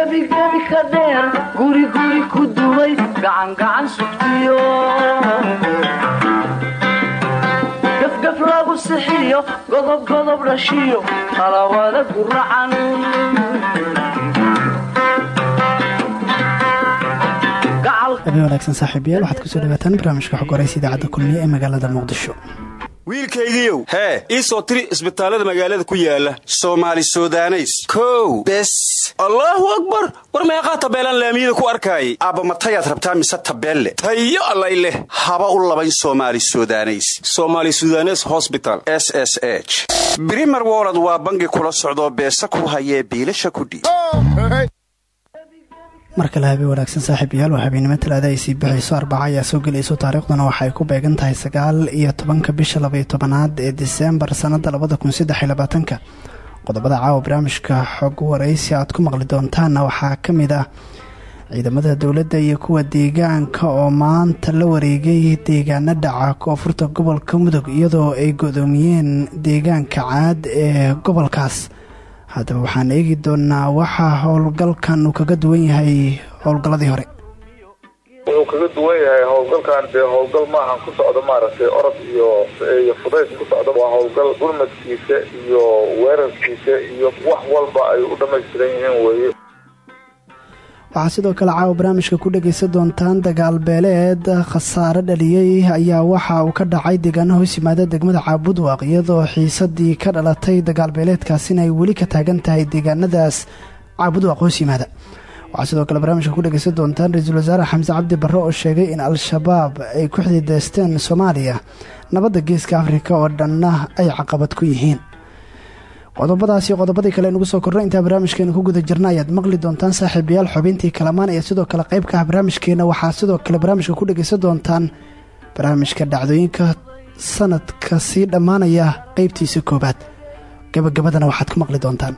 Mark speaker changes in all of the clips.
Speaker 1: gebigebi ka dheer guriguri ku duway gacangacan sugtiyo. Gafgaf lagu sixiyo. Godobgodob dhashiyo talawada guracan
Speaker 2: wanaagsan saaxiibayaal waxaad ku soo dhawaataan barnaamijka xog horeysa idaacadda kulmiye ee magaalada muqdisho
Speaker 3: wiilkaygiiow hee ii soo tiri isbitaallada magaalada ku yaalla soomaali sudaneys. Kow. Bes. Allaahu akbar. War meeqaa tabeelaan laamiyada ku arkaayay aabba matayaad rabtaa mise tabeelle? Tayo allay leh. Haba u labayn soomaali sudaneys. Somaali sudanes hosbital s s h. Brimer wolod waa bangi kula socdoo beesa ku hayee biilasha kudhiib
Speaker 2: mar kale habeen wanaagsan saaxiibayaal waa habeennimo talaada ay sii bixayso arbaca ayaa soo gelayso taariikhduna waxay ku beegan tahay sagaal iyo tobanka bisha labaiyo tobanaad ee diseembar sannada labada kun iyo labaatanka. Qodobada caawa barnaamijka xog waraysi aad ku maqli doontaanna waxaa ka mid ah ciidamada dowladda iyo kuwa deegaanka oo maanta la wareegay deegaano dhaca koonfurta gobolka mudug iyadoo ay godoomiyeen deegaanka caad ee gobolkaas haddaba waxaan eegi doonaa waxaa howlgalkan uu kaga duwan yahay howlgalladii hore.
Speaker 4: Wuxuu kaga duwan yahay howlgalkan dee howlgal maahan ku socdo maaragtay orod iyo iyo fudays ku socdo. Waa howlgal gurmadkiisa iyo weerarkiisa iyo wax walba ay u dhammaystiran yihiin weeye
Speaker 2: waxaa sidoo kale caawa barnaamijka ku dhegaysan doontaan dagaal beeleed khasaare dhaliyey ayaa waxa uu ka dhacay deegaano hoos yimaada degmada caabudwaaq iyadoo xiisadii ka dhalatay dagaal beeleedkaasina ay weli ka taagan tahay deegaanadaas caabudwaaq hoos yimaada. Waxaa sidoo kale barnaamijka ku dhegaysan doontaan ra'iisul wasaare xamse cabdi barre oo sheegay in al-shabaab ay ku xidiideysteen soomaaliya nabadda geeska afrika oo dhanna ay caqabad ku yihiin qodobadaasi qodobadii kale nugu soo korno intaa barnaamijkeena ku guda jirna ayaad maqli doontaan saaxiibayaal xubintii kalamaan ee sidoo kale qayb ka ah barnaamijkeena waxaa sidoo kale barnaamijka ku dhegaysan doontaan barnaamijka dhacdooyinka sanadka sii dhammaanaya qeybtiisa koobaad gabagabadana waxaad ku maqli doontaan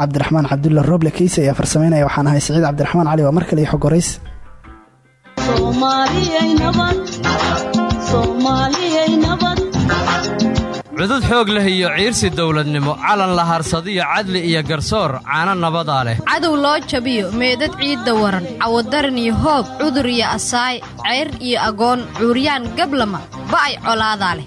Speaker 2: cabdiraxmaan cabdulla roble keyse ayaa farsameynaya. Waxaan ahay siciid cabdiraxmaan cali waa mar kale iyo xog horeys
Speaker 5: cudud xoog leh iyo ciirsi dawladnimo calan la harsadiyo cadli iyo garsoor caano nabadaa leh.
Speaker 6: Cadow loo jabiyo meedad ciidda waran cawadaran iyo hoob cudur iyo asaay ceyr iyo agoon cuuryaan gablama ba'ay colaadaa leh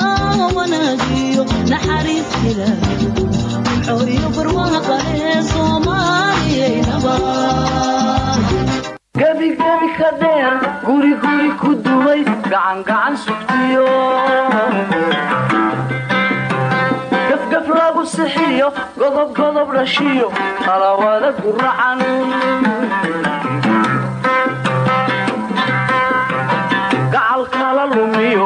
Speaker 5: caano nabadaa leh
Speaker 1: gebigebi ka dheer guriguri ku duway gacangacan sugtiyo gafgaf lagu sixiyo godobgodob dhashiyo talawada guracan gacal kala lumiyo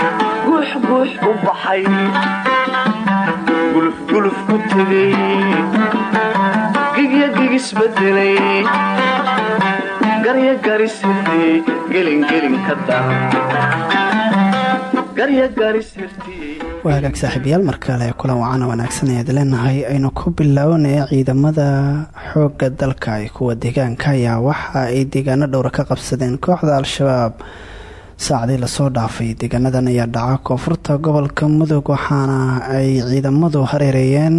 Speaker 1: guuxguux u baxay gulufguluf ku tegay gigya gigisbedelay garya garisirtiyey gelingelin ka dar garya garisirtiyey
Speaker 2: waa hagaag saaxiibayaal mar kale kulan wacana wanaagsan ayaad leenahay aynu ku bilownaya ciidamada xoogga dalka iyo kuwa deegaanka ayaa waxa ay deegaano dhowra ka qabsadeen kooxda al-shabaab saacdii la soo dhaafay deegaanadan ayaa dhaca. Koonfurta gobolka mudug waxaana ay ciidamadu hareereeyeen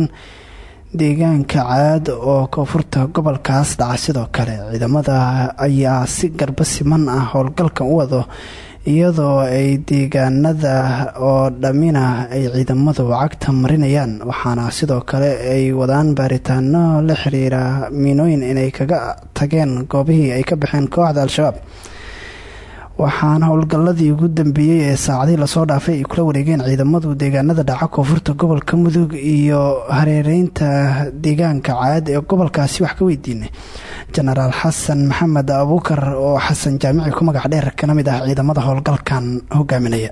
Speaker 2: deegaanka caad oo koonfurta gobolkaas dhaca. Sidoo kale ciidamada ayaa si garba siman ah howlgalkan u wado iyadoo ay deegaanada oo dhammina ay ciidamadu cagta marinayaan. Waxaana sidoo kale ay wadaan baaritaano la xiriira miinooyin inay kaga tageen goobihii ay ka baxeen kooxda al-shabaab waxaana howlgalladii ugu dambeeyey ee saacadii la soo dhaafay ay kula wareegeen ciidamadu deegaanada dhaca koonfurta gobolka mudug iyo hareereynta deegaanka caad ee gobolkaasi wax ka weydiinay. Jenaraal xasan maxamed abuukar oo xasan jaamici ku magac dheer kana mid ah ciidamada howlgalkan hogaaminaya.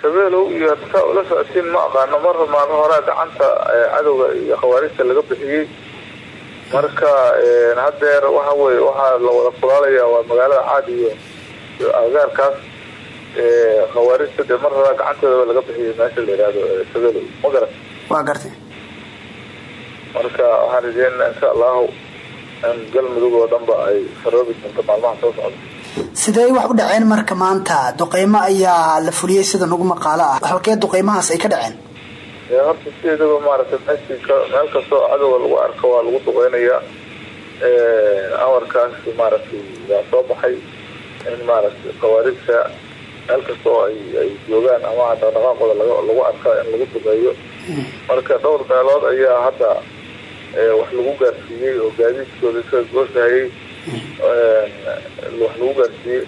Speaker 4: Shabeelow iyo adkaa ula socotiin ma aqaano mar maalmo horaa gacanta cadowga iyo khawaarijta laga bixiyey. Marka hadeer waxa weye waxaa la wada kulaalaya waa magaalada caad iyo agaarkaas khawaarijta dee mar horaa gacanteedaba laga bixiyay meesha la yihahdo shabeelow ma garan
Speaker 2: waa gartay
Speaker 4: marka waxaan rajeynaa insha allahu in galmudug oo dhanba ay faroobi doonto maalmaha soo socda.
Speaker 2: Sidee wax u dhaceen marka maanta? Duqeymo ayaa la fuliyey sida nagu maqaalo ah. Halkee duqeymahaas ay ka dhaceen?
Speaker 4: Horta sideedaba maaragtay meesika meel kastoo cadowga lagu arko waa lagu duqeynayaa. Amarkaas maaragtay waa soo baxay in maaragtay khawaarijta meel kastoo ay ay joogaan ama dhaqdhaqaaqooda lagu arka in lagu duqeeyo marka dhowr meelood ayaa hadda wax lagu gaarsiiyey oo gaadiidkooda iska goosahayay wax lagu gaarsiiyey.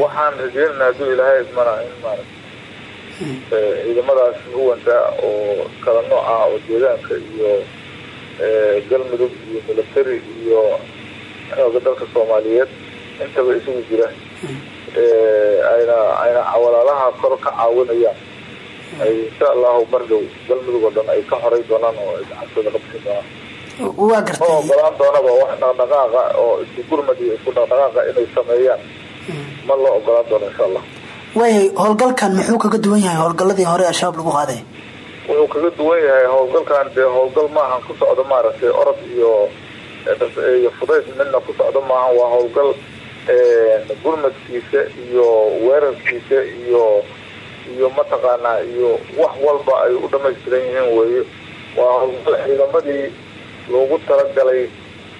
Speaker 4: Waxaan rajeynana hadduu ilaahay idmana in maarata ciidamadaas huwanta oo kala nooc oo deegaanka iyo galmudug iyo military iyo xooga dalka soomaaliyeed intaba isugu jira ayna ayna walaalaha kor ka caawinayaan ay insha allahu mardhow galmudug oo dhan ay ka horay doonaan oo ay gacantooda doonaan.
Speaker 2: Waa
Speaker 4: ma
Speaker 2: gartay
Speaker 4: ogolaan doonaba wax dhaqdhaqaaqa oo isku gurmad iyo isku dhaqdhaqaaqa inay sameeyaan. Ma loo ogolaan doono insha allah
Speaker 2: waayay howlgalkan muxuu kaga duwan yahay? Howlgalladii hore al-shabaab lagu qaaday?
Speaker 4: Wuxuu kaga duwan yahay howlgalkan dee howlgal maahan ku socdo maaragtay orod iyo iyo fudays midna ku socdo maahan waa howlgal gurmadkiisa iyo weerarkiisa iyo iyo mataqaanaa iyo wax walba ay u dhamaystiran yihiin weeye. Waa howlgal ciidamadii loogu talagalay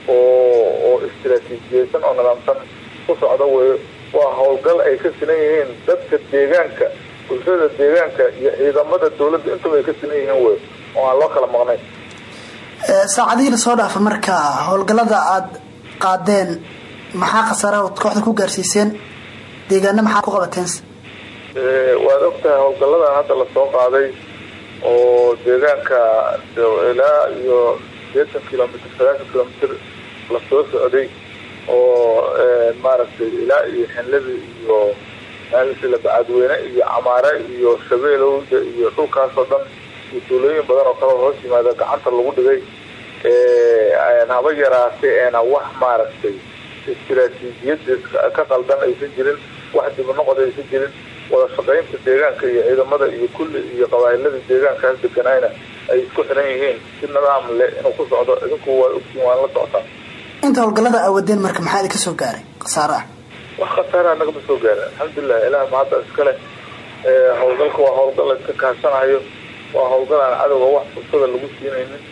Speaker 4: oo oo istiraatiijiyeysan oo nidaamsan ku socdo weeye. Waa howlgal ay ka sinan yihiin dadka deegaanka bulshada deegaanka iyo ciidamada dawladda intaba ay ka sinan yihiin wey oo aan loo kala maqnayn
Speaker 2: saacadihii la soo dhaafa marka howlgallada aada qaadeen maxaa khasaara kooxda ku gaarsiiseen? Deegaana maxaa ku qabateen?
Speaker 4: Waad ogtahay howlgalladan hadda la soo qaaday oo deegaanka ilaa iyo sideetan kilomitr sagaashan kilomitr la soo socday oo maaragtay ilaa iyo xinladi iyo maalisla bacadweyne iyo camaare iyo shabeelowda iyo dhulkaasoo dhan iyo tuulooyin badan oo kale hoos yimaada gacanta lagu dhigay haba yaraatay eena wax maaragtay istiraatiijiyada ka qaldan aysan jirin wax dibnoqod aysan jirin wada shaqaynta deegaanka iyo ciidamada iyo kulli iyo qabaa'ilada deegaankaas deganayna ay isku xiran yihiin si nidaam leh inuu ku socdo idinku waa ogtiin waan la socotaa
Speaker 2: inta howlgallada aawadeen marka maxaa idinka soo gaaray khasaare ah
Speaker 4: wax khasaaraa nagama soo gaarin alxamdulilah ilaah mahadda iskale howlgalka waa howlgal la iska kaashanayo. Waa howlgal aan cadowga wax fursada lagu siinaynin.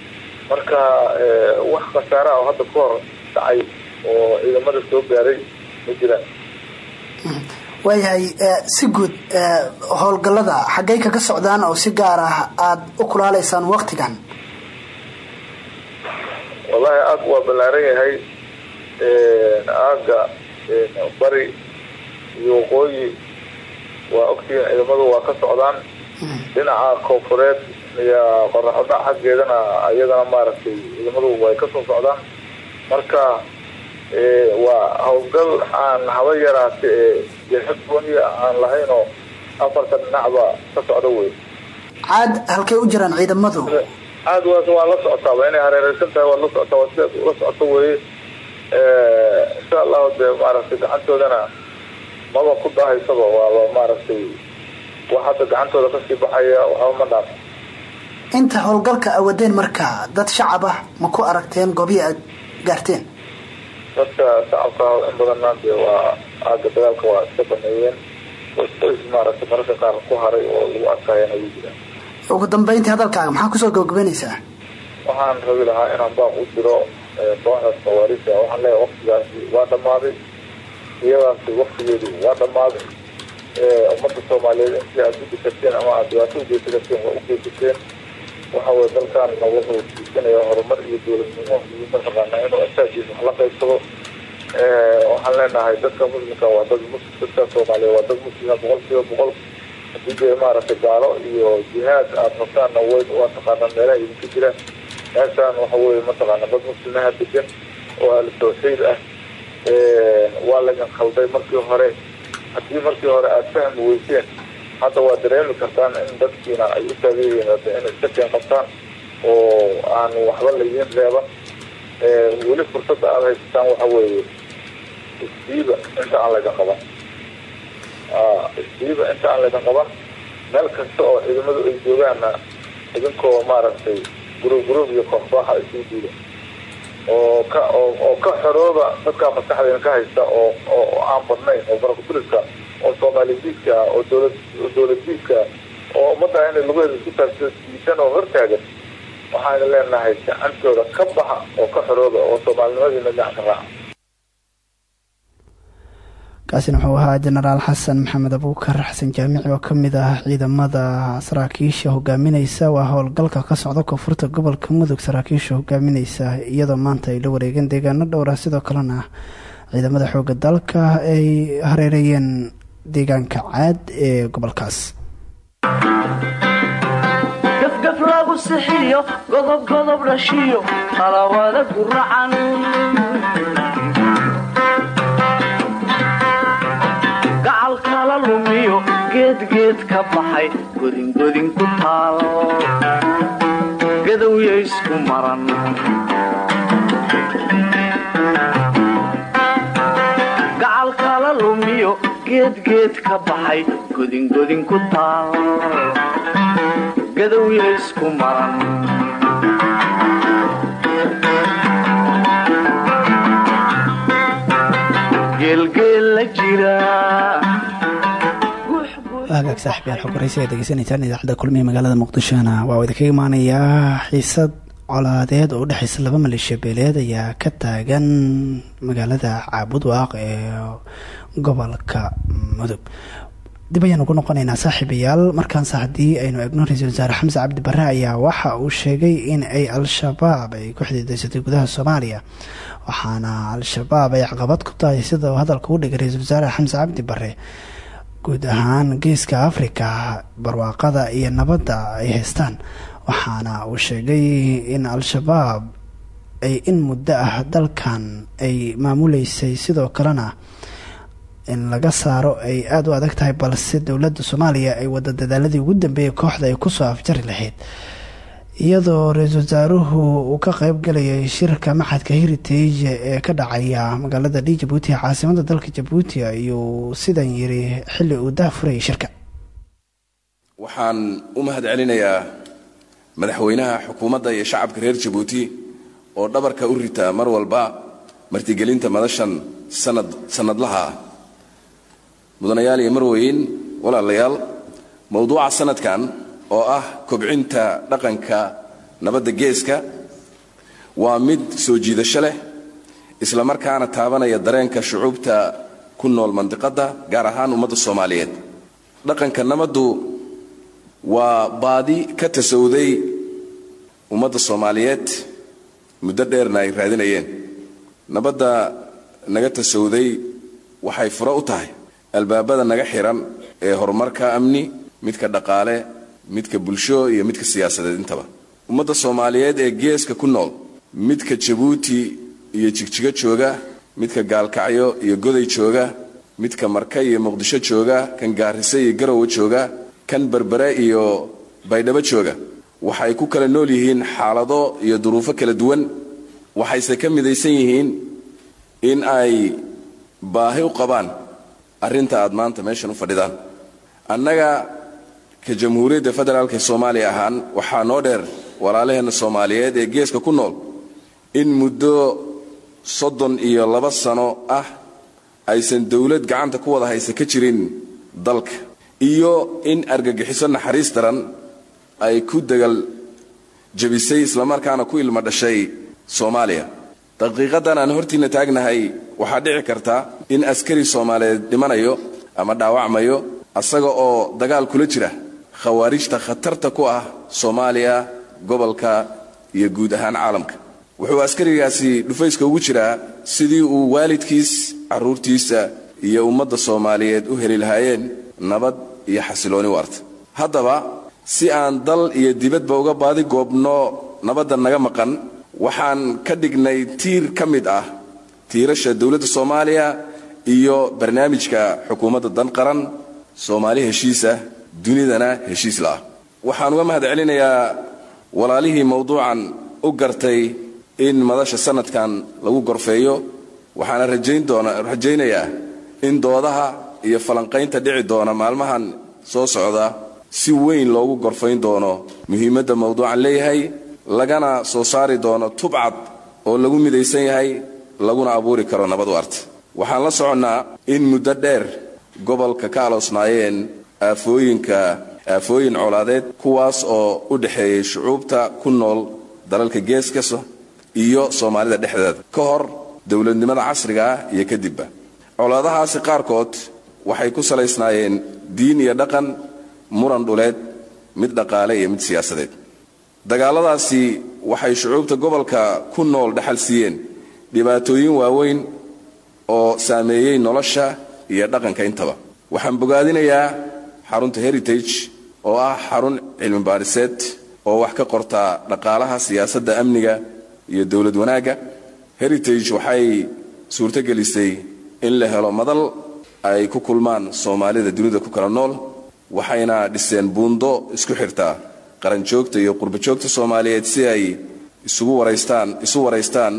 Speaker 4: Marka wax khasaara oo hadda ka hor dhacay oo ciidamada soo gaaray ma jiraan
Speaker 2: waayahay si guud howlgallada xaggay kaga socdaan oo si gaar ah aada u kulaaleysaan waktigan
Speaker 4: wallahi aag waa ballaaran yahay aaga bari iyo waqooyi. Waa ogtihiin ciidamadu waa ka socdaan. Dhinaca koonfureed iyo qoraxodhac xaggeedana iyadana maaragtay ciidamadu way ka soo socdaan. Marka waa howlgal aan haba yaraate ee jeexad gooniya aan lahayn oo afarta dhinacba ka socda wey
Speaker 2: caad halkay u jiraan ciidamadu?
Speaker 4: Aad waas waa la socotaaba inay hareereysan tahay waad la socotaa waa sidaad ula socoto weye insha allahu dee maaragtay gacantoodana maba ku dahaysaba waaba maaragtay wax hadda gacantooda ka sii baxaya waxba ma dhaaf.
Speaker 2: Inta howlgalka awadeen marka dad shacab ah ma ku aragteen goobihii aad gaarteen
Speaker 4: dadka shacabka in badanna dee waa aaga dagaalka waa iska baneeyeen maaragtay mararka qaar ku haray oo lagu arkayana way jiraan.
Speaker 2: Ugu dambeyntii hadalkaaga maxaa ku soo gabagabeynaysaa
Speaker 4: waxaan rabi lahaa inaan baaq u diro kooxdaas khawaarija waxaan leeyahay waktigaasi waa dhammaaday. Iyadaasi waktigeedu waa dhammaaday. Ummadda soomaaliyeed intii aad u dikateen ama aad dhibaato u geysateen waa u geysateen waxa weye dalkaanna wuxuu tiisanaya horumar iyo dowladnimo iyo mataqaanaa inuu asaagiisa wax la qaybsado waxaan leenahay dadka muslimka waa dad dadka soomaaliya waa dad muslima boqol kiiba boqol haddii dee maaragtay gaalo iyo jihaad aada rabtaanna way waa taqaanaa meelaha idinka jiraan meeshaan waxa weye mataqaana dad muslimaha degan oo ahlu ah waa laydin khalday markii hore haddii markii hore aada fahmi weyseen hadda waa dareemi kartaan in dadkiina ay u taageeryihiin inay iska keen qabtaan oo aan waxba laydin reeban weli fursadda aada haysataan waxa weeye isdiiba inta aan laydin qaban. Isdiiba inta aan laydin qaban meel kasta oo ciidamadu ay joogaanna idinkoo maaragtay guruub guruub iyo kooxkooxa isugu diida oo ka oo ka xorooba dadkaa maskaxda ka haysta oo oo aan badnayn oo barakuturiska oo soomaali diidka ah oo dowlad dowlad diidka ah oo ummadda inay lugaheeda isku taagto diisan oo hortaagan waxaana leenahay gacantooda ka baxa oo ka xorooba oo soomaalinimadiina gacan ka raaca
Speaker 2: kaasina wuxuu ahaa jenaraal xasan maxamed abuukar xasan jaamici oo ka mid ah ciidamada saraakiisha hogaamineysa waa howlgalka ka socda koonfurta gobolka mudug saraakiisha hogaamineysa iyadoo maanta ay la wareegeen deegaano dhowra sidoo kalena ciidamada xooga dalka ay hareereeyeen deegaanka caad ee gobolkaas
Speaker 1: gafgaf lagu sixiyo godob godob dhashiyo talawaada guracan gacal kala lumiyo geedgeed ka baxay godingodin ku taal gadowya isku maran gacal kala ka baxay godingodin ku taal gadowya isku maran
Speaker 2: hagaag saaxiibyaal xog waraysi aad degeysanaysaan idaacadda kulmihi magaalada muqdishona waa uu idinkaga imaanayaa xiisad colaadeed oo u dhexaysa laba maleeshiya beeleed ayaa ka taagan magaalada caabudwaaq ee gobolka mudug dib ayaanu ku noqonaynaa saaxiibayaal. Markaanse haddii aynu eegno ra'iisul wasaare xamse cabdi barre ayaa waxa uu sheegay in ay al-shabaab ay ku xidiidaysatay gudaha soomaaliya. Waxaana al-shabaab ay caqabad ku tahay sida uu hadalka u dhigay ra'iisul wasaare xamse cabdi barre. Guud ahaan geeska afrika barwaaqada iyo nabadda ay haystaan. Waxaana uu sheegay in al-shabaab ay in muddo ah dalkan ay maamuleysay sidoo kalena in laga saaro ay aada u adag tahay balse dowladda soomaaliya ay wada dadaaladii ugu dambeeyay kooxda ay ku soo afjari lahayd. Iyadoo ra'iisul wasaaruhu uu ka qeyb galayay shirka maxadka heritage ee ka dhacaya magaalada d jabuuti caasimada dalka jabuuti ayuu sidan yiri xilli uu daafurayay shirka.
Speaker 7: Waxaan u mahad celinayaa madaxweynaha xukuumadda iyo shacabka reer jabuuti oo dhabarka u rita mar walba martigelinta madashan sanad sanadlaha. ah mudanayaal iyo marweyn walaalayaal mowduuca sanadkan oo ah kobcinta dhaqanka nabadda geeska waa mid soo jiidasho leh isla markaana taabanaya dareenka shucuubta ku nool mandiqadda gaar ahaan ummadda soomaaliyeed. Dhaqanka nabaddu waa baadi ka tasawuday ummadda soomaaliyeed muddo dheerna ay raadinayeen. Nabadda naga tasawuday waxay furo u tahay albaabada naga xiran ee horumarka amni midka dhaqaale midka bulsho iyo midka siyaasadeed intaba. Ummadda soomaaliyeed ee geeska ku nool midka jabuuti iyo jigjigo jooga midka gaalkacyo iyo goday jooga midka marka iyo muqdisho jooga kan gaarise iyo garowe jooga kan berbere iyo baydhabo jooga waxay ku kala nool yihiin xaalado iyo duruufo kala duwan. Waxayse ka midaysan yihiin in ay baahi u qabaan arrinta aad maanta meeshan u fadhidaan annaga ka jamhuuriyadda federaalk ee soomaaliya ahaan waxaa noo dheer walaalaheenna soomaaliyeed ee geeska ku nool in muddo soddon iyo laba sano ah aysan dowlad gacanta ku wada haysa ka jirin dalka iyo in argagixiso naxariis daran ay ku degal jebisay islamarkaana ku ilmo dhashay soomaaliya daqiiqadan aan hortiinna taagnahay waxaa dhici karta in askari soomaaliyeed dhimanayo ama dhaawacmayo asaga oo dagaal kula jira khawaarijta khatarta ku ah soomaaliya gobolka iyo guud ahaan caalamka. Wuxuu askarigaasi dhufayska ugu jiraa sidii uu waalidkiis carruurtiisa iyo ummadda soomaaliyeed u heli lahaayeen nabad iyo xasilooni waarta haddaba si aan dal iyo dibadba uga baadi goobno nabadda naga maqan waxaan ka dhignay tiir ka mid ah tiirasha dowladda soomaaliya iyo barnaamijka xukuumadda dan qaran soomaali heshiisah dunidana heshiis la'ah waxaan uga mahad celinayaa walaalihii mowduucan u gartay in madasha sanadkan lagu gorfeeyo waxaana rajaynayaa in doodaha iyo falanqaynta dhici doona maalmahan soo socda si weyn loogu gorfayn doono muhiimadda mowduucan leeyahay lagana soo saari doono tubcad oo lagu midaysan yahay laguna abuuri karo nabad waarta waxaan la soconnaa in muddo dheer gobolka ka aloosnaayeen aafooyinka aafooyin colaadeed kuwaas oo u dhexeeyey shucuubta ku nool dalalka geeskaso iyo soomaalida dhexdeeda. Ka hor dowladnimada casriga ah iyo kadibba. Colaadahaasi qaarkood waxay ku salaysnaayeen diin iyo dhaqan muran dhuleed mid dhaqaale iyo mid siyaasadeed dagaalladaasi waxay shucuubta gobolka ku nool dhaxal siiyeen dhibaatooyin waaweyn oo saameeyey nolosha iyo dhaqanka intaba. Waxaan bogaadinayaa xarunta heritage oo ah xarun cilmi baadhiseed oo wax ka qortaa dhaqaalaha siyaasadda amniga iyo dowlad wanaagga heritage waxay suurtogelisay in la helo madal ay ku kulmaan soomaalida dunida ku kala nool waxayna dhiseen buundo isku xirtaa qaranjoogta iyo qurbajoogta soomaaliyeed si ay isugu waraystaan isu waraystaan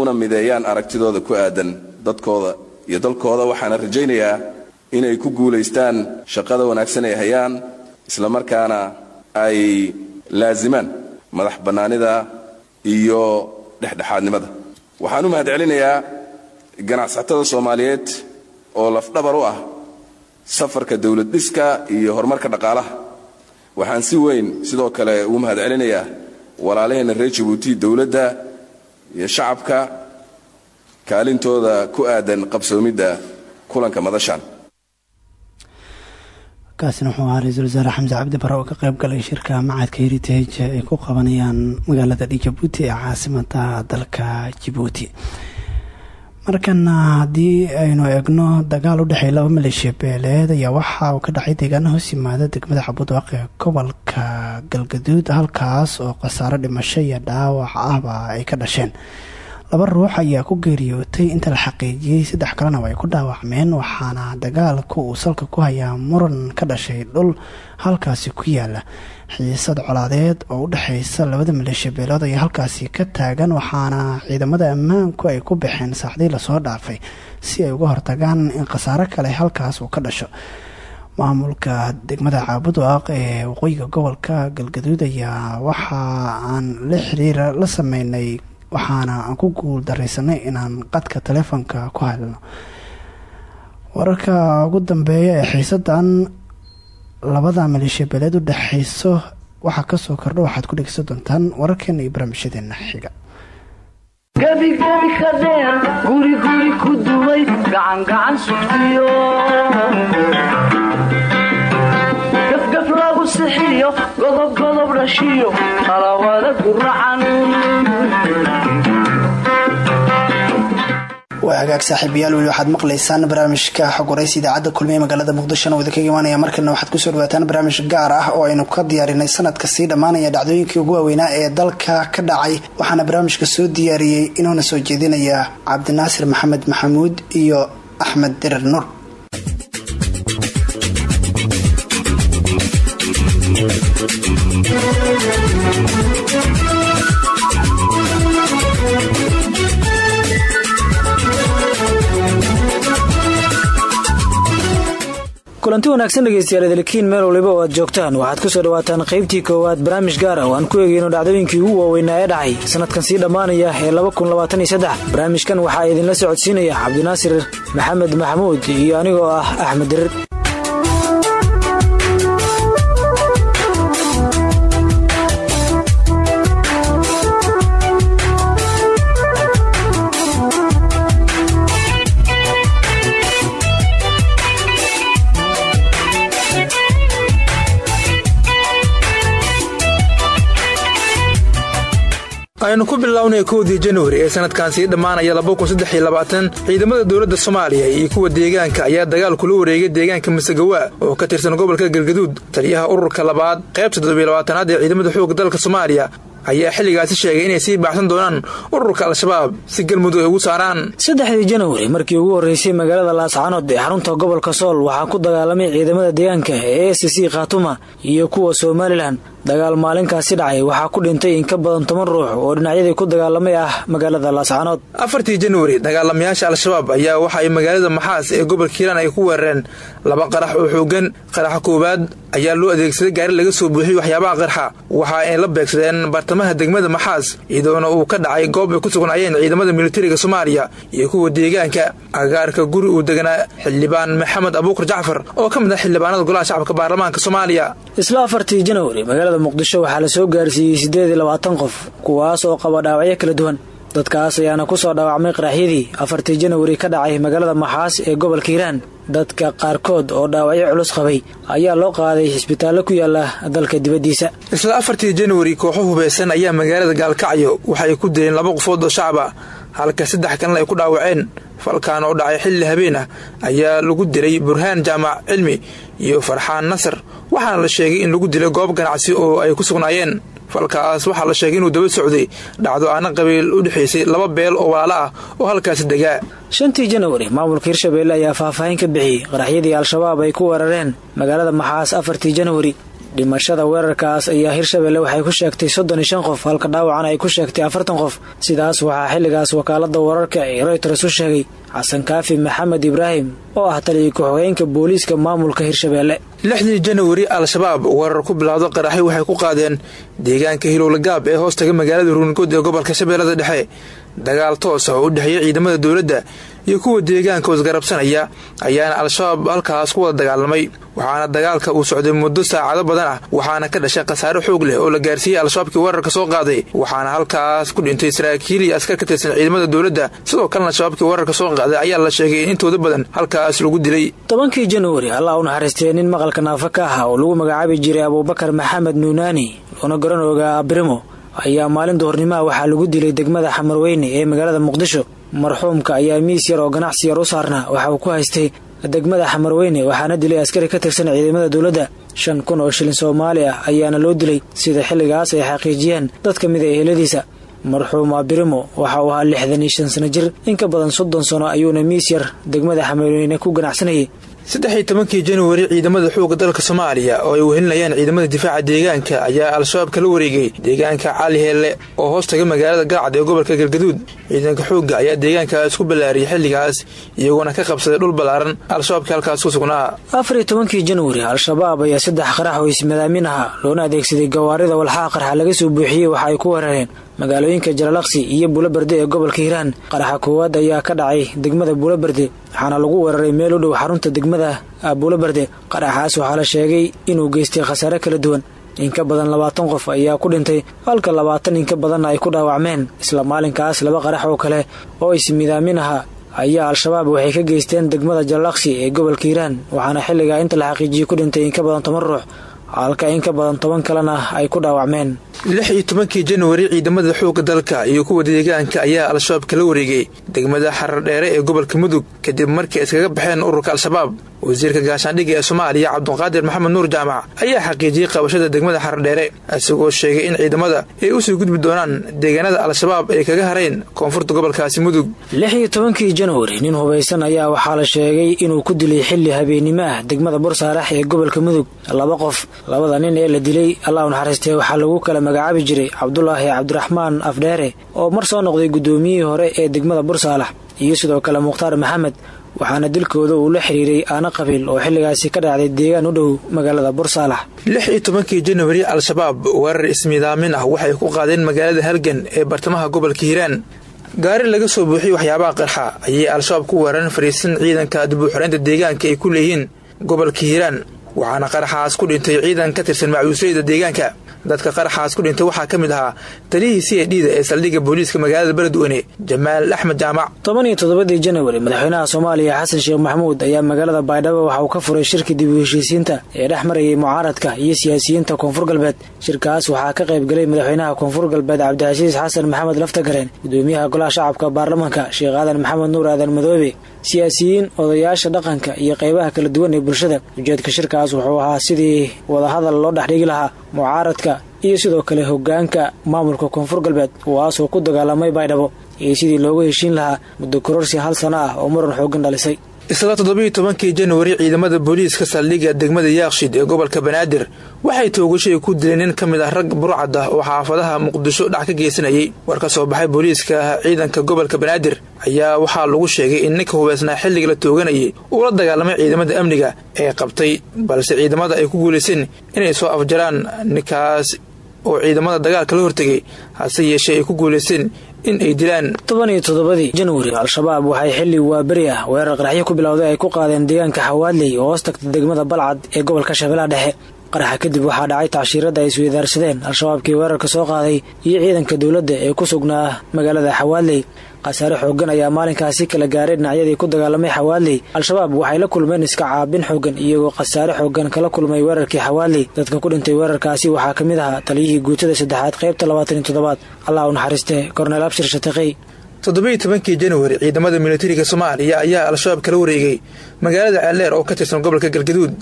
Speaker 7: una mideeyaan aragtidooda ku aadan dadkooda iyo dalkooda. Waxaana rajaynayaa inay ku guulaystaan shaqada wanaagsan ay hayaan islamarkaana ay laasimaan madax bannaanida iyo dhexdhexaadnimada. Waxaan u mahad celinayaa ganacsatada soomaaliyeed oo lafdhabar u ah safarka dowlad dhiska iyo horumarka dhaqaalaha waxaan si weyn sidoo kale ugu mahad celinayaa walaalaheenna reer jabuuti dowladda iyo shacabka kaalintooda ku aadan qabsoomidda kulanka madashan.
Speaker 2: Kaasina wuxuu ahaa ra'iisul wasaare xamse cabdi bare oo ka qayb galay shirka macadka heritage ay ku qabanayaan magaalada jabuuti ee caasimada dalka jabuuti markana haddii aynu eegno dagaal u dhexeeya laba maleeshiya beeleed ayaa waxa uu ka dhacay deegaana hoos yimaada degmada xabudwaaq gobolka galgaduud halkaas oo khasaaro dhimasho iyo dhaawac ahba ay ka dhasheen. Laba ruux ayaa ku geeriyootay inta la xaqiijiyey saddex kalena ay ku dhaawacmeen waxaana dagaalku uu salka ku hayaa muran ka dhashay dhul halkaasi ku yaalla xiisad colaadeed oo u dhexeysa labada maleeshiya ayaa halkaasi ka taagan waxaana ciidamada ammaanku ay ku baxeen saaxdii la soo dhaafay si ay uga hortagaan in khasaaro kale halkaas uu ka dhasho. Maamulka degmada caabudwaaq ee waqooyiga gobolka galgaduud ayaa waxa aan la xiriira la sameynay waxaana aan ku guul daraysanay inaan qadka taleefonka ku hadlno wararka ugu dambeeya ee xiisadan labada maleeshiya beeleed u dhexeyso waxaa ka soo kordha waxaad ku dhegeysan doontaan wararkeena iyo barnaamijyadeena xiga
Speaker 1: gebigebi ka dheer guriguri ku duway gacangacan sugtiyo. Gafgaf lagu sixiyo godobgodob dhashiyo qalawada guracan
Speaker 2: waa hagaag saaxiibayaal weli waxaad maqlaysaan barnaamijka xog waraysa idaacadda kulmiye magaalada muqdishona oo idinkaga imaanaya. Markana waxaad ku soo dhawaataan barnaamij gaar ah oo aynu ka diyaarinay sanadka sii dhammaanaya dhacdooyinkii ugu waaweynaa ee dalka ka dhacay waxaana barnaamijka soo diyaariyey inuuna soo jeedinaya cabdinaasir maxamed maxamuud iyo axmed dirir nur
Speaker 8: kulanti wanaagsan dhegeystayaal edalkiin meel waliba oo aad joogtaan. Waxaad ku soo dhawaataan qaybtii koowaad barnaamij gaar ah oo aan ku eegeyno dhacdooyinkii ugu waaweynaa ee dhacay. Sanadkan sii dhammaanaya ee barnaamijkan waxaa idinla socodsiinaya cabdinaasir maxamed maxamuud iyo anigoo ah axmed dirir
Speaker 9: aynu ku bilownay kowdii januari ee sanadkan sii dhammaanaya ciidamada dowladda soomaaliya iyo kuwa deegaanka ayaa dagaal kula wareegay deegaanka masagawa oo ka tirsan gobolka galgaduud taliyaha ururka labaad qaybta toddobylabaatanaad ee ciidamada xoogga dalka soomaaliya ayaa xilligaasi sheegay inay sii baxsan doonaan ururka al-shabaab si galmudug ay ugu saaraan.
Speaker 8: Saddexdii januari markii ugu horreysay magaalada laascaanood ee xarunta gobolka sool waxaa ku dagaalamay ciidamada deegaanka ee s c khaatuma iyo kuwa somalilan dagaal maalinkaasi dhacay waxaa ku dhintay in ka badan toban ruux oo dhinacyadii ku dagaalamay ah magaalada laascaanood
Speaker 9: afartii januari dagaalamayaasha al-shabaab ayaa waxa ay magaalada maxaas ee gobolka hiiraan ay ku weerareen. Laba qarax oo xoogan qaraxa koowaad ayaa loo adeegsaday gaari laga soo buuxiyey waxyaabaha qarxa waxa ay la beegsadeen bartamaha degmada maxaas iyadoona uu ka dhacay goob ay ku sugnaayeen ciidamada militariga soomaaliya iyo kuwa deegaanka. Agaarka guri uu deganaa xildhibaan maxamed abuukar jacfar oo ka mid ah xildhibaanada golaha shacabka baarlamaanka soomaaliya
Speaker 8: magaalada muqdisho waxaa la soo gaarsiiyey siddeed iyo labaatan qof kuwaas oo qaba dhaawacyo kala duwan. Dadkaas ayaana ku soo dhaawacmay qaraxyadii afartii januari ka dhacay magaalada maxaas ee gobolka hiiraan. Dadka qaarkood oo dhaawacyo culus qabay ayaa loo qaaday xisbitaallo ku yaalla dalka dibaddiisa.
Speaker 9: Isla afartii januari kooxo hubaysan ayaa magaalada gaalkacyo waxay ku dileen laba qofood oo shacab ah halka saddex kalena ay ku dhaawaceen. Falkan oo dhacay xilli habeen ah ayaa lagu dilay burhaan jaamac cilmi iyo farxaan nasar waxaana la sheegay in lagu dilay goob ganacsi oo ay ku sugnaayeen. Falkaas waxaa la sheegay inuu daba socday dhacdo aana qabiil u dhexaysay laba beel oo walaalo ah oo halkaasi degaa
Speaker 8: shantii januari maamulka hirshabeelle ayaa faahfaahin ka bixiyey qaraxyadii al-shabaab ay ku weerareen magaalada maxaas afartii januari dhimashada weerarkaas ayaa hirshabeelle waxay ku sheegtay soddon iyo shan qof halka dhaawacana ay ku sheegtay afartan qof. Sidaas waxaa xilligaas wakaalada wararka ee royters u sheegay xasan kaafi maxamed ibraahim oo ah taliya ku-xogeenka booliiska maamulka hirshabeelle
Speaker 9: lixdii januari al-shabaab weerar ku bilaawda qaraxyo waxay ku qaadeen deegaanka hilowlagaab ee hoostaga magaalada ruungood ee gobolka shabeellada dhexe. Dagaal toos ah oo u dhexeeya ciidamada dowladda iyo kuwa deegaanka isgarabsanaya ayaana al-shabaab halkaas ku wada dagaalamay waxaana dagaalka uu socday muddo saacado badan ah waxaana ka dhashay khasaare xoog leh oo la gaarsiiyey al-shabaabkii weerarka soo qaaday waxaana halkaas ku dhintay saraakiil iyo askar ka tirsan ciidamada dowladda. Sidoo kalena shabaabkii weerarka soo qaaday ayaa la sheegay in intooda badan halkaas lagu dilay.
Speaker 8: Tobankii januari allah u naxariistee nin maqalka naafa ka ah oo lagu magacaabi jiray abuubakar maxamed nuunaani loona garan abrimo ayaa maalin duhurnimaha waxaa lagu dilay degmada xamarweyne ee magaalada muqdisho marxuumka ayaa miis yar oo ganacsi yar u saarnaa. Waxa uu ku haystay degmada xamarweyne waxaana dilay askari ka tirsan ciidamada dowladda. Shan kun oo shilin soomaali ah ayaana loo dilay sida xilligaas ay xaqiijiyeen dad ka mid a eheladiisa marxuum abirimo waxa uu ahaa lixdan iyo shan sano jir. In ka badan soddon sano ayuuna miis yar degmada xamarweyne ku ganacsanayay
Speaker 9: saddex iyo tobankii januari ciidamada xoogga dalka soomaaliya oo ay wehelinayaan ciidamada difaaca deegaanka ayaa al-shabaab kala wareegay. Deegaanka cali heelle oo hoos taga magaalada galcad ee gobolka galgaduud ciidanka xoogga ayaa deegaankaas ku ballaariyay xilligaas iyagoona ka qabsaday dhul ballaaran. Al-shabaabka halkaas ku sugnaa.
Speaker 8: Afar iyo tobankii januari al-shabaab ayaa saddex qarax oo ismadaamin aha loona adeegsaday gawaarida walxaha qarxa laga soo buuxiyey waxa ay ku weerareen magaalooyinka jalalaqsi iyo buulaberde ee gobolka hiiraan. Qaraxa koowaad ayaa ka dhacay degmada buulaberde waxaana lagu weeraray meel u dhow xarunta degmada buulaberde qaraxaas waxaa la sheegay inuu geystay khasaare kala duwan. In ka badan labaatan qof ayaa ku dhintay halka labaatan in ka badanna ay ku dhaawacmeen. Isla maalinkaas laba qarax oo kale oo ismidaamin aha ayaa al-shabaab waxay ka geysteen degmada jalalaqsi ee gobolka hiiraan waxaana xilligaa inta la xaqiijiyey ku dhintay in ka badan toban ruux halka in ka badan toban kalena ay ku dhaawacmeen.
Speaker 9: Lix iyo tobankii januari ciidamada xoogga dalka iyo kuwa deegaanka ayaa al-shabaab kala wareegay. Degmada xarardheere ee gobolka mudug kadib markii iskaga baxeen ururka al-shabaab wasiirka gaashaandhigga ee soomaaliya cabduqaadir maxamed nuur jaamac ayaa xaqiijiyey qabashada degmada xarardheere isagoo sheegay in ciidamada ay u sii gudbi doonaan deegaanada al-shabaab ay kaga hareen koonfurta gobolkaasi mudug.
Speaker 8: Lix iyo tobankii januari nin hubaysan ayaa waxaa la sheegay inuu ku dilay xilli habeennimo ah degmada bursaarax ee gobolka mudug. Laba qof labada nin ee la dilay allah u naxariistee waxaa lagu kala magacaabi jiray cabdulaahi cabdiraxmaan afdheere oo mar soo noqday guddoomiyihii hore ee degmada bursaalax iyo sidoo kale mukhtaar maxamed waxaana dilkooda uu la xiriiray aana qabiil oo xilligaasi ka dhacday deegaan u dhow magaalada bursaalax
Speaker 9: lix iyo tobankii janwari al-shabaab weerar ismidaamin ah waxay ku qaadeen magaalada halgan ee bartamaha gobolka hiiraan. Gaari laga soo buuxiyey waxyaabaha qarxa ayay al-shabaab ku weerareen fariisan ciidanka dibuuxoreynta deegaanka ay ku leeyihiin gobolka hiiraan waxaana qaraxaas ku dhintay ciidan ka tirsan macuusleyda deegaanka dadka qaraxaas ku dhintay waxaa ka mid ahaa taliyihii c a d da ee saldhigga booliiska magaalada beledweyne jamaal axmed jaamac.
Speaker 8: Toban iyo toddobadii janawari madaxweynaha soomaaliya xasan sheekh maxamuud ayaa magaalada baydhabo waxa uu ka furay shirka u heshiisiinta ee dhex marayay mucaaradka iyo siyaasiyiinta koonfur galbeed. Shirkaas waxaa ka qayb galay madaxweynaha koonfur galbeed cabdicasiis xasan maxamed laftagareen gudoomiyaha golaha shacabka baarlamaanka sheekh aadan maxamed nuur aadan madoobe siyaasiyiin odayaasha dhaqanka iyo qaybaha kala duwan ee bulshada. Ujeedka shirkaas wuxuu ahaa sidii wadahadal loo dhexdhigi lahaa mucaaradka iyo sidoo kale hogaanka maamulka koonfur galbeed kuwaasoo ku dagaalamay baydhabo. Iyo sidii loogu heshiin lahaa muddo kororsi hal sano ah oo muran xoogan dhalisay
Speaker 9: isla toddobiiyo tobankii janwari ciidamada booliiska saldhigga degmada yaaqshid ee gobolka banaadir waxay toogashay ku dileen nin ka mid ah rag burcad ah oo xaafadaha muqdisho dhac ka geysanayay. War ka soo baxay booliiska ciidanka gobolka banaadir ayaa waxaa lagu sheegay in ninka hubeysnaa xilliga la tooganayay uu la dagaalamay ciidamada amniga ee qabtay. Balse ciidamada ay ku guulayseen inay soo afjaraan ninkaas oo ciidamada dagaalka la hortegay hase yeeshee ay ku guulaysteen in ay dilaan
Speaker 8: toban iyo toddobadii janwari al-shabaab waxay xilli waaberi ah weerar qaraxyo ku bilowday ay ku qaadeen deegaanka xawaadley oo hoos tagta degmada balcad ee gobolka shabeellaha dhexe. Qaraxa kadib waxaa dhacay tacshiirada ay isweydaarsadeen. Al-shabaabkii weerarka soo qaaday iyo ciidanka dowladda ee ku sugnaa magaalada xawaadley khasaare xoogan ayaa maalinkaasi kala gaaray dhinacyadii ku dagaalamay xawaadley al-shabaab waxay la kulmeen iska caabin xoogan iyagoo khasaare xoogan kala kulmay weerarkii xawaadley dadka ku dhintay weerarkaasi waxaa ka mid ahaa taliyihii guutada saddexaad qaybta labaatan iyo toddobaad. Allah u naxariiste korneel abshir shatiqey
Speaker 9: toddobiiyo tobankii janwari ciidamada militariga soomaaliya ayaa al-shabaab kala wareegay. Magaalada ceeldheer oo ka tirsan gobolka galgaduud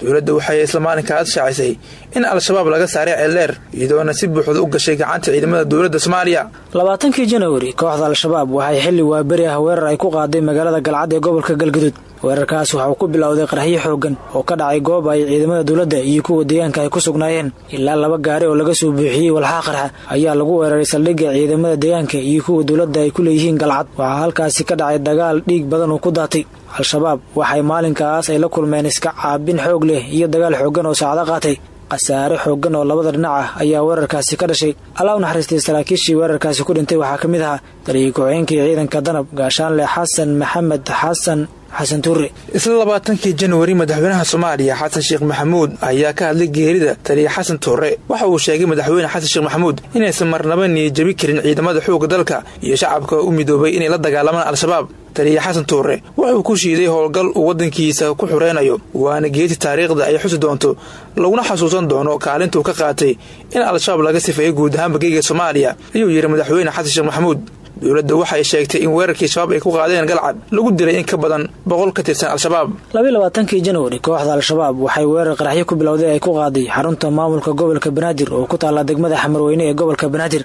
Speaker 9: dowladda waxay isla maalinkaas shaacisay in al-shabaab laga saaray ceeldheer iyadoona si buuxda u gashay gacanta ciidamada dowladda soomaaliya.
Speaker 8: Labaatankii janwari kooxda al-shabaab waxay xilli waaberi ah weerar ay ku qaaday magaalada galcad ee gobolka galgaduud weerarkaas waxa uu ku bilowday qaraxyo xoogan oo ka dhacay goob ay ciidamada dowladda iyo kuwa deegaanka ay ku sugnaayeen. Ilaa laba gaari oo laga soo buuxiyey walxaa qarxa ayaa lagu weeraray saldhigga ciidamada deegaanka iyo kuwa dowladda ay ku leeyihiin galcad. Waxaa halkaasi ka dhacay dagaal dhiig badan uu ku daatay. Al-shabaab waxay maalinkaas ay la kulmeen iska caabin xoog leh iyo dagaal xooggan oo saacdo qaatay. Khasaare xooggan oo labada dhinac ah ayaa weerarkaasi ka dhashay. Allah u saraakiishii weerarkaasi ku dhintay waxaa ka mid ahaa taliyii ku-xigeenkii ciidanka danab gaashaanle xasan maxamed xasan xasan tuure
Speaker 9: isla labaatankii janwari madaxweynaha soomaaliya xasan sheekh maxamuud ayaa ka hadlay geerida taliya xasan tuure waxa uu sheegay madaxweyne xasan sheekh maxamuud inaysan marnaba niyajabi karin ciidamada xoogga dalka iyo shacabka u midoobay inay la dagaalamaan al-shabaab. Taliya xasan tuure wuxuu ku shiiday howlgal uu waddankiisa ku xureynayo waana geeti taariikhda ay xusi doonto laguna xasuusan doono kaalintuu ka qaatay in al-shabaab laga sifeeyo guud ahaanba geyga soomaaliya ayuu yidhi madaxweyne xasan sheekh maxamuud dowladda waxay sheegtay in weerarkii shabaab ay ku qaadeen galcad lagu dilay in ka badan boqol ka tirsan al-shabaab.
Speaker 8: Labayi labaatankii janwari kooxda al-shabaab waxay weerar qaraxyo ku bilowday ay ku qaaday xarunta maamulka gobolka banaadir oo ku taalla degmada xamarweyne ee gobolka banaadir.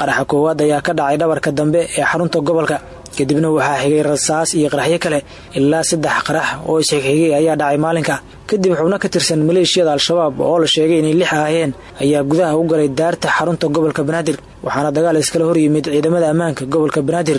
Speaker 8: Qaraxa koowaad ayaa ka dhacay dhabarka dambe ee xarunta gobolka kadibna waxaa xigay rasaas iyo qaraxyo kale ilaa saddex qarax oo isxigxigay ayaa dhacay maalinka. Kadib xubno ka tirsan maleeshiyada al-shabaab oo la sheegay inay lix ahaayeen ayaa gudaha u galay daarta xarunta gobolka banaadir waxaana dagaal iskala horyimid ciidamada ammaanka gobolka banaadir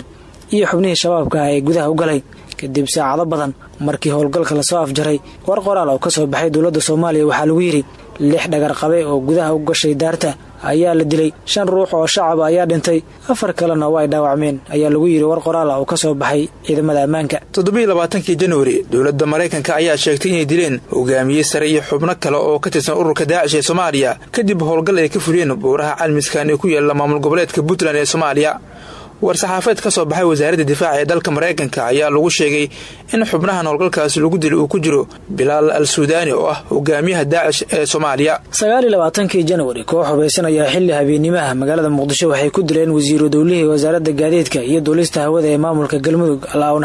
Speaker 8: iyo xubnihii shabaabka ah ee gudaha u galay. Kadib saacado badan markii howlgalka la soo afjaray war qoraal oo ka soo baxay dowladda soomaaliya waxaa lagu yidhi lix dhagar qabe oo gudaha u gashay daarta ayaa la dilay. Shan ruux oo shacaba ayaa dhintay. Afar kalena waa ay dhaawacmeen ayaa lagu yidhi war qoraal oo ka soo baxay ciidamada ammaanka.
Speaker 9: Toddobiiyo labaatankii janwari dowladda maraykanka ayaa sheegtay inay dileen hogaamiye sare iyo xubno kale oo ka tirsan ururka daacish ee soomaaliya. Kadib howlgal ay ka fuliyeen buuraha calmiskan ee ku yaalla maamul goboleedka puntland ee soomaaliya war-saxaafeed ka soo baxay wasaaradda difaaca ee dalka maraykanka ayaa lagu sheegay in xubnahan howlgalkaasi lagu dilay uu ku jiro bilaal al suudaani oo ah hogaamiyaha daacish ee soomaaliya.
Speaker 8: Sagaaliyo labaatankii janwari koox hubaysan ayaa xilli habeenimaha magaalada muqdisho waxay ku dileen wasiiru dowlihii wasaaradda gaadiidka iyo duulista hawada ee maamulka galmudug allah u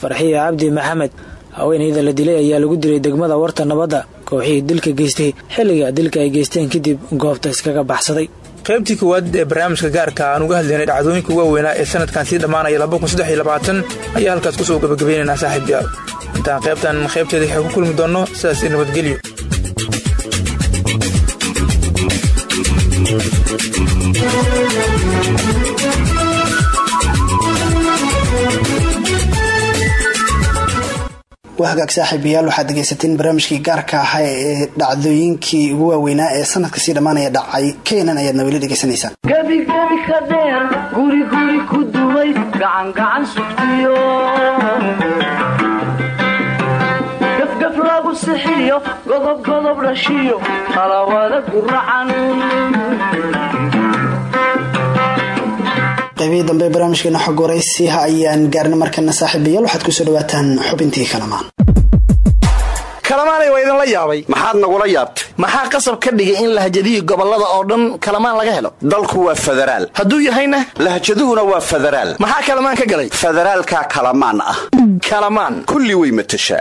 Speaker 8: farxiye cabdi maxamed haweenayda la dilay ayaa lagu dilay degmada warta nabadda kooxihii dilka geystay xilliga dilka ay geysteen kadib goobta iskaga baxsaday
Speaker 9: qaybtii koowaad ee barnaamijka gaarka aan uga hadlaynay dhacdooyinka waaweynaa ee sanadkan sii dhammaanaya ayaa halkaas ku soo gabagabaynaynaa saaxiibyaal intaan qaybtan qaybteeda waxay ku kulmi doonno sidaas i nabadgelyo
Speaker 2: waa hagaag saaxiibayaal waxaad dhegaysateen barnaamijkii gaarka ahaa ee dhacdooyinkii ugu waaweynaa ee sanadka sii dhammaanaya dhacay. Keenan ayaadna weli dhegaysanaysaan.
Speaker 1: Gebigebi ka dheer guri guri ku duway gacangacan sugtiyo. Gafgaf lagu sixiyo godob godob dhashiyo qalawada guracan
Speaker 2: qaybihii dambe ee barnaamijkeena xog waraysiha ayaan gaarna markana saaxiibayaal waxaad ku soo dhawaataan xubintii kalamaan.
Speaker 10: Kalamaanay waa idinla yaabay.
Speaker 3: Maxaad nagula yaabtay.
Speaker 10: Maxaa qasab ka dhigay in lahjadihii gobollada oo dhan kalamaan laga helo?
Speaker 3: Dalku waa federaal.
Speaker 10: Hadduu yahayna?
Speaker 3: Lahjaduhuna waa federaal.
Speaker 10: Maxaa kalamaan ka galay?
Speaker 3: Federaalkaa kalamaan ah.
Speaker 10: Kalamaan.
Speaker 3: Kulli way matashaa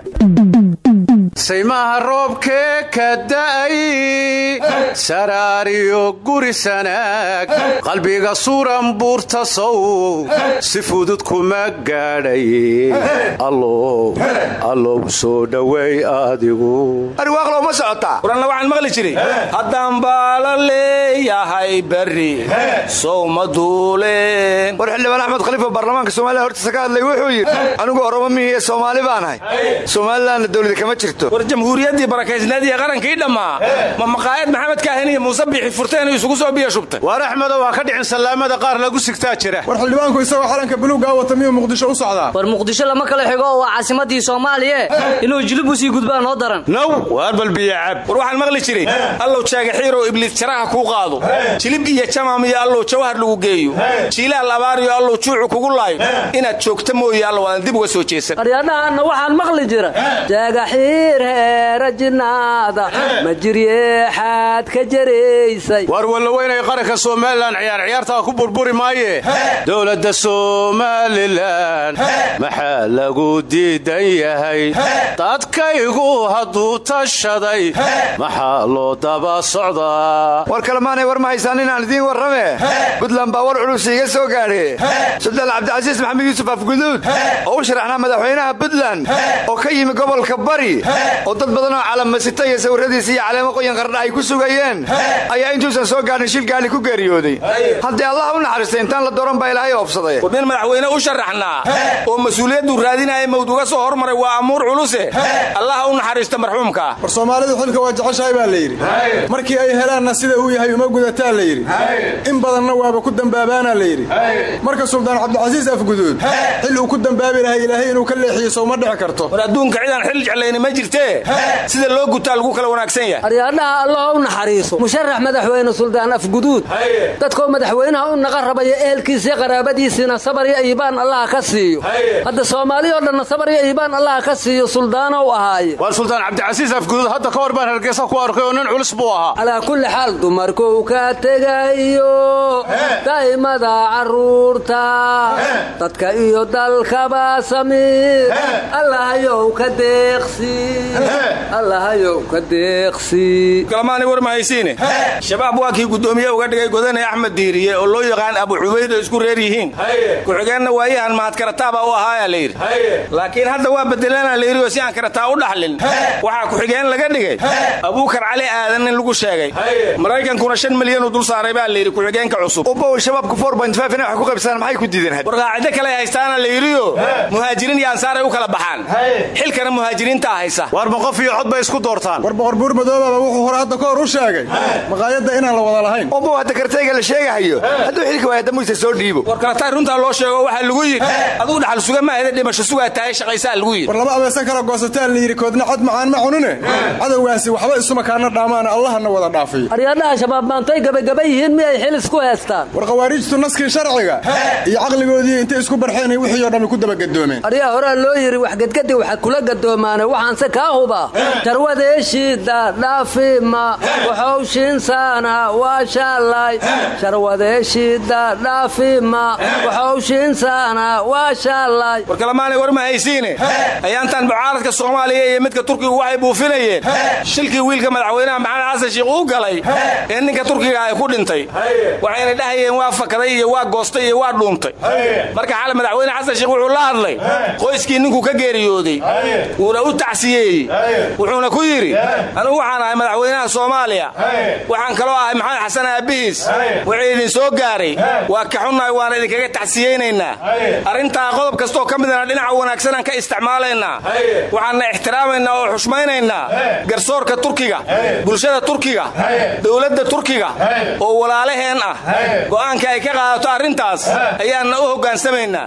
Speaker 11: saymaha roobkee ka da'ay saraariyo guri sanaag qalbiga suran buurta sow si fudud kuma gaadhay allow soo dhoweey adigu
Speaker 10: ariwaaqlow ma socotaa
Speaker 12: waranna waxaan maqli jiray haddaan baala leeyahay berri sow ma duuleen
Speaker 10: war xildhibaan axmed khaliifa baarlamaanka soomaaliya hortiisa ka hadlay wuxuu yidhi anigu oromo mihiiyo soomaali baanahay somalilanna dawlada kama
Speaker 12: war jamhuuriyaddii barakaysneed iyo qarankii dhammaa. Ma maqaayad maxamed kaahin iyo muuse biixi furteen isugu soo biyo shubtay.
Speaker 11: Waar axmedow ha ka dhicin sallaamada qaar lagu sigtaa jira.
Speaker 13: War xildhibaanku isagoo xalanka buluuga wata miyuu muqdisho u socdaa?
Speaker 14: War muqdisho lama kala xigo oo waa caasimadii soomaaliya inuu jilib u sii gudbaa noo daran.
Speaker 12: Naw waar balbiya cab. War waxaan maqli jiray allow jaagaxiirow ibliis jaraha kuu qaado. Jilib iyo jamaam iyo allow jawhar lagu geeyo. Jiilaal abaariyo allow juucu kugu laayo inaad joogta mooye allow aan dib uga soo jeesan
Speaker 11: waar wallaweynay qaranka somalilan ciyaar ciyaartaa ku burburi maaye. Dowladda somalilan maxaa lagu diidan yahay? Dadkaygu hadduu tashaday maxaa loo daba socdaa?
Speaker 10: War kalemaanay war ma haysaan inaan idiin warrame? Buntland baa war culus iiga soo gaadhe sultaan cabdicasiis maxamed yuusuf afguduud oo u sharaxnaa madaxweynaha buntland oo ka yimi gobolka bari oo dad badan oo calamasita iyo sawirradiisa iyo caleemo qoyan qardha ay ku sugayeen ayaa intuusan soo gaadhin shil gaali ku geeriyooday. Haddii allah u naxariistay intaan la dooran baa ilaahay oobsaday
Speaker 12: wadnin madaxweyne u sharaxnaa oo mas'uuliyaddu raadinaya mawd uga soo hormaray waa amuur culuse. Allaha u naxariista marxuumka.
Speaker 13: War soomaalidu xilka waa jeceshahay baa layidhi markii ay helaanna sida uu yahay uma gudataa layidhi in badanna waaba ku dambaabaana layidhi marka suldaan cabdicasiis afguduud xil uu ku dambaabi lahay ilaahay inuu ka leexiyo sowma dhici karto.
Speaker 12: War adduunka cidaan xil jeclayni ma jirtee sida loo gutaa lagu kala wanaagsan yahay?
Speaker 14: Aryaadhaha allah u naxariiso. Musharax madaxweyne suldaan afguduud dadkoo madaxweynaha u naqa rabaya ehelkiisiiyo qaraabadiisiina sabar iyo iibaan allaha ka siiyo. Hadda soomaali oo dhanna sabar iyo iibaan allaha ka siiyo suldaanow ahaaye.
Speaker 11: Waar suldaan cabdicasiis afguduud hadda ka hor baan hargeysa ku arkay oo nin culus buu ahaa.
Speaker 14: Calaa kulli xaal dumarkuu ka tegayo daa'imada carruurta dadka iyo dalkaba samiir. Allahayow ka deeqsi
Speaker 12: kalamaani war ma haysiine shabaab waa kii guddoomiye uga dhigay godane axmed diiriye oo loo yaqaan abu cubayd oo isku reer yihiin. Ku-xigeenna waayahan mahadkarataaba u ahaayaa layidhi laakiin hadda waa bedelana layidhi oo si aan karataa u dhaxlin. Waxaa ku-xigeen laga dhigay. Abuukar cali aadan in lagu sheegay. Maraykankuna shan milyanuu dul saaray baa layidhi ku-xigeenka cusub.
Speaker 10: Ubow shabaabku inay wax ku qaybsadaan maxay ku diideen
Speaker 12: war qaacido kale haystaana layidhiyo muhaajiriin iyo ansaaray u kala baxaan. Xilkana muhaajiriintaa haysa
Speaker 11: waar ma qof iyo cod bay isku doortaan.
Speaker 13: War boqor buur madoobaba wuxuu hore hadda ka hor u sheegay. Maqaayadda inaan la wada lahayn.
Speaker 10: Ubow hadda kartayga la sheegahayo. Hadduu xilka waaya damuisa soo dhiibo.
Speaker 12: War kalatay runtaa loo sheego waxaa lagu yidhi adugu dhaxal suga maaheda dhimasho sugaa tahay shaqaysaa lagu yidhi.
Speaker 13: War lama abeesan kala goosataan la yidhi koodna cod macaan ma cunine cadowgaasi waxba isumakaana dhaamaana allahana wada dhaafiyo.
Speaker 14: Aryaadhaha shabaab maantay gabagaba yihiin miyay xil isku heestaan
Speaker 13: war khawaariijtu naskii sharciga iyo caqligoodii intay isku barxeen wixii oo dhammi ku dabagadoomeen
Speaker 14: aryaa horaa loo yidhi wax gedgadi waxa kula gadoomaane waxaanse kaa huba sharwadeeshiida dhaafima waxowshiinsaana waa shaalay sharwadeeshiida dhaafima waxowshiinsaana waa shaalay
Speaker 12: war kalamaanay war ma haysiine. Ayaantan mucaaradka soomaaliya iyo midka turkigu waxay buufinayeen shilkii wiilka madaxweynaha maxamed xasan shiikh uu galay. Ee ninka turkiga ay ku dhintay. Waxayna dhahayeen waa fakaday iyo waa goostay iyo waa dhuuntay. Marka xale madaxweyne xasan sheekh wuxuu la hadlay. Qoyskii ninkuu ka geeriyooday. Wuuna u tacsiyeeyey wuxuuna ku yidhi anigu waxaan ahay madaxweynaha soomaaliya. Waxaan kaloo ahay maxamed xasan aabbihiis wixii idin soo gaaray. Waa ka xunnahay waana idinkaga tacsiyeynaynaa. Arrintaa qodob kastooo ka midana dhinaca wanaagsanaan ka isticmaalaynaa. Waxaanna ixtiraamaynaa oo xushmaynaynaa. Garsoorka turkiga bulshada turkiga dowladda turkiga oo walaalaheen ah. Go'aanka ay ka qaadato arrintaas ayaanna u hoggaansamaynaa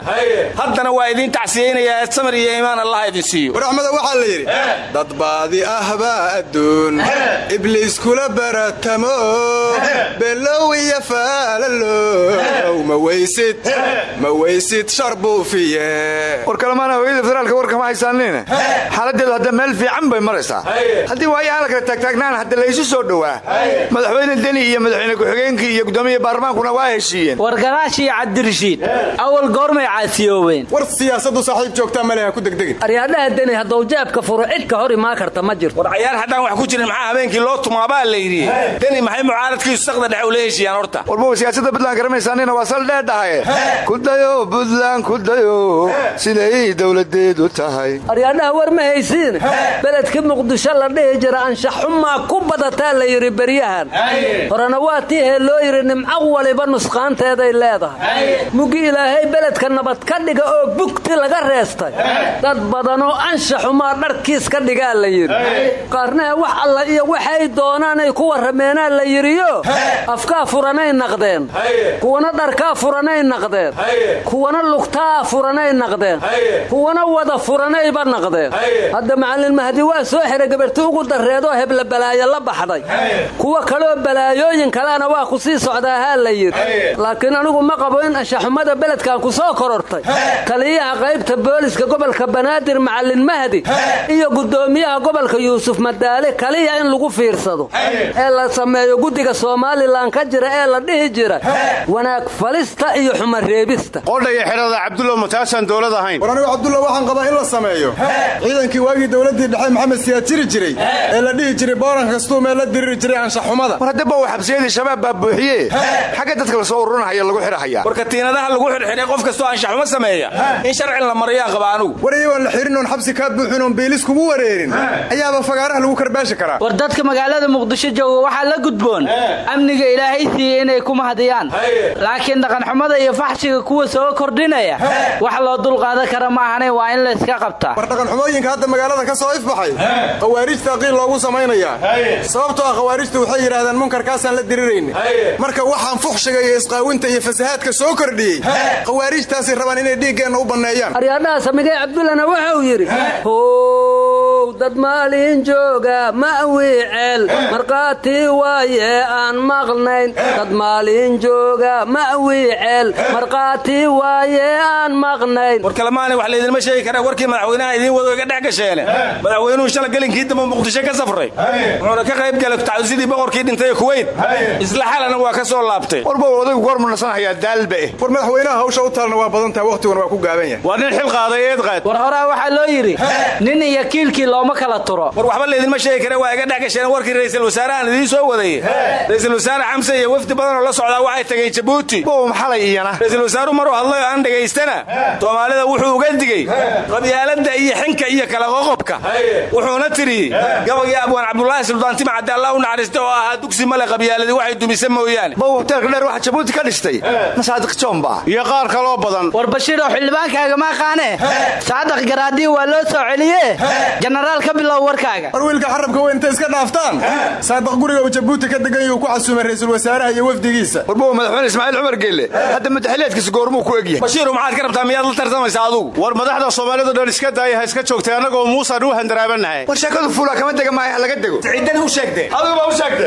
Speaker 12: haddana waa idiin tacsiyeynayaa samir iyo iimaan allah idin siiyo.
Speaker 13: Waraxmada waxaa la yidhi dad baadi ah baa adduun ibliis kula baratamo below iyo faalalow ma weysid ma weysid shar buufiye
Speaker 10: war kalemaana hooyada federaalka warka ma haysaaniin xaaladeedu hadda meel fiican bay maraysaa. Haddii waayahaan la kala taagtaagnaan hadda laysu soo dhowaa. Madaxweyne deni iyo madaxweyne ku-xigeenkii iyo gudoomiya baarlamaankuna waa heshiiyeen.
Speaker 15: War garaash iyo cabdirashiid awal goormay caasiyoobeen.
Speaker 13: War siyaasadu saaxiib joogtaa ma leha ku degdegin.
Speaker 14: Aryaadhaha deni hadduu jeebka furo cid ka hor imaa karta ma jirto.
Speaker 12: War cayaar haddaan wax ku jirin maxaa habeenkii loo tumaabaa la yidhi? Deni maxay mucaaradkiisu saqda dhexe ula heshiiyaan horta?
Speaker 10: Warbow siyaasada buntland garamaysaanina waa sal dheedhahaye kudayo buntland kudayo siday dowladeedu tahay.
Speaker 14: Aryaadhaha war ma haysiin. Beledka muqdisho la dhihi jira anshaxumaa ku badataa la yidhi beryahan. Horena waa tii hee loo yidhi nimco waliba nusqaanteeday leedahay. Mugi ilaahay beledka nabad ka dhiga oo bugti laga reestay. Dad badanoo anshaxumaa dharkiis ka dhigaa la yidhi. Qaarnaha wax alla iyo waxay doonaanay ku warrameenaa la yidhiyo afkaa furanay naqdeen. Kuwana dharkaa furanay naqdeen. Kuwana lugtaa furanay naqdeen. Kuwana wada furanayba naqdeen. Hadda macallin mahdi waa soo xidhay gabarti ugu darreedoo hebla balaayo la baxday. Kuwa kaloo balaayooyin kalena waa ku sii socdaahaa la yidhi. Laakiin anigu ma qabo in anshaxumada beledkan ku soo korortay. Taliyaha qaybta booliska gobolka banaadir macallin mahdi iyo gudoomiyaha gobolka yuusuf madaale kaliya in lagu fiirsado. Ee la sameeyo guddiga somalilan ka jira ee la dhihi jira wanaag falista iyo xumareebista
Speaker 11: qodhaya xidhada cabdulla mataasaan dowlad ahayn.
Speaker 13: War anigu cabdulla waxaan qabaa in la sameeyo. Ciidankii waagii dowladdii dhexe maxamed siyaad jiri jiray ee la dhihi jiray booran kastuu meel la diriri jiray anshaxumada
Speaker 10: war haddaba uu xabsiyadii shabaab baa buuxiye xagga dadka la soo ururinahaya lagu xidhahaya.
Speaker 12: War katiinadaha lagu xidhxidhay qof kastoo anshaxumo sameeya. In sharcin la marayaan qaba anugu.
Speaker 13: War iyagoon la xirin oon xabsi kaa buuxin oon kugu wareerin. Ayaaba fagaaraha lagu karbaashi karaa.
Speaker 15: War dadka magaalada muqdisho jooga waxaa la gudboon amniga ilaahay siiyey inay ku mahadiyaan. Laakiin dhaqanxumada iyo faxshiga kuwa soo kordhinaya wax loo dulqaadan kara maahane waa in layska qabtaa
Speaker 13: war dhaqanxumooyinka hadda magaalada ka soo ifbaxay khawaarijta qiil loogu samaynayaa sababtoo ah khawaarijtu waxay yidhahdeen munkarkaasaan la dirirayni marka waxaan fuxshiga iyo isqaawinta iyo fasahaadka soo kordhiyey khawaarijtaasay rabaan inay dhiiggeenna u banneeyaan.
Speaker 14: Aryaadhaha samigay cabdullana wuxuu yidhi how dad maalin jooga ma'wiiceel markhaati waaye aan maqnayn dad maalin jooga ma'wiiceel markhaati waaye aan maqnayn
Speaker 12: war kalemaani wax laydinma sheegi karaa warkii madaxweynaha idiin wado iga dhex gasheene madaxweynuhu shala gelinkii dambe muqdisho ka safray. Wuxuuna ka qayb galay tacawusidii boqorkii dhintay kuweyt isla xalana waa ka soo laabtay.
Speaker 10: Warbow odaygu goormu nasanahayaa daalba eh.
Speaker 13: War madaxweynaha hawsha u taalna waa badan tahay wakhtiguna waa ku gaaban yahay.
Speaker 11: Waa nin xil qaaday eed qaad.
Speaker 15: War horaa waxaa loo yidhi nin iyo kiilkii looma kala turo.
Speaker 12: War waxba laydinma sheegi kara waa iga dhex gasheen warkii ra'iisul wasaarahan idiin soo wadayey ra'iisul wasaare xamse iyo wafdi badanoo la socdaa waxay tagay jabuuti.
Speaker 10: Bow maxalay iyana.
Speaker 12: Ra'iisul wasaaruhu maruu hadlay oo aan dhegaystana soomaalida wuxuu uga digey qabyaaladda iyo xinka iyo kala qoqobka wuxuuna tidhi gabagii abwaan cabdulaahi suldaantima cadde allah u naxariista oo ahaa dugsi male qabyaaladii waxay dumisa mooyaane.
Speaker 10: Bow hoteelka dheer waxa jabuuti ka dhistay. Masaadiq joomba
Speaker 11: iyo qaar kaloo badan.
Speaker 15: War bashiiroo xildhibaankaaga ma aqaane? Saadaq garaadii waa loo soo celiye jenaraal ka bilow warkaaga.
Speaker 13: War wiilka xarabka weyn intay iska dhaaftaan? Saadaq guriga uu jabuuti ka degan yuu ku xasuumay ra'iisul wasaaraha iyo wafdigiisa.
Speaker 10: Warbow madaxweyne ismaaciil cumar geelle. Hadda madaxiliedkiisa goormuu ku egyahay
Speaker 12: bashiiru maxaad ka rabtaa miyaad la tartamaysaa adugu?
Speaker 11: War madaxda soomaalidu dhan iska daaya ha iska joogtay annagoo muusaan u handaraabanahay
Speaker 10: war sheekadu fuula kama dega maayo ha laga dego.
Speaker 12: Ciidani u sheegte
Speaker 10: adigu baa u sheegte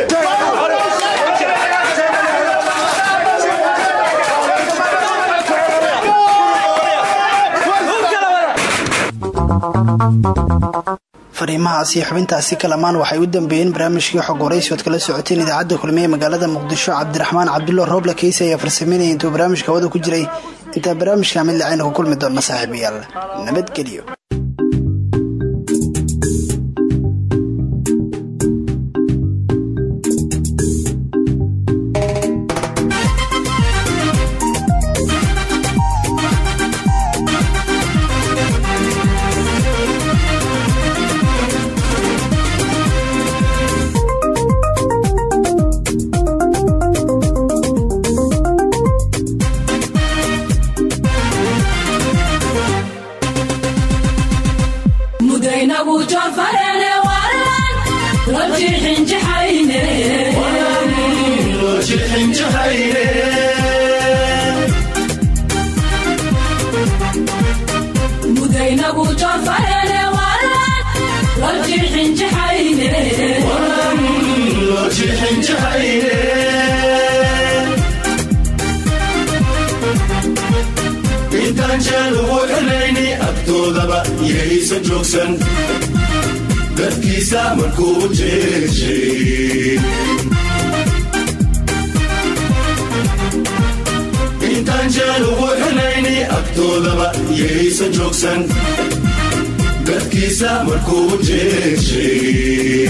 Speaker 2: fariimahaas iyo xubintaasi kalamaan waxay u dambeeyeen barnaamijkii xog waraysi kala socoteen idaacadda kulmiye magaalada muqdisho cabdiraxmaan cabdulla rooble keysi ayaa farsameynaya intuu barnaamijka hawada ku jiray. Intaa barnaamijka mid lacayna ku kulmi doonna saaxiibayaal. Nabadgelyo
Speaker 16: janjeer wuu xulayni agtoodaba yahaysan joogsan dadkiisa markuu jeeshay intaan jeel ugu xulayni agtoodaba yahaysan joogsan dadkiisa markuu jeeshay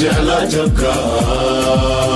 Speaker 17: jeclaa
Speaker 16: jabkaa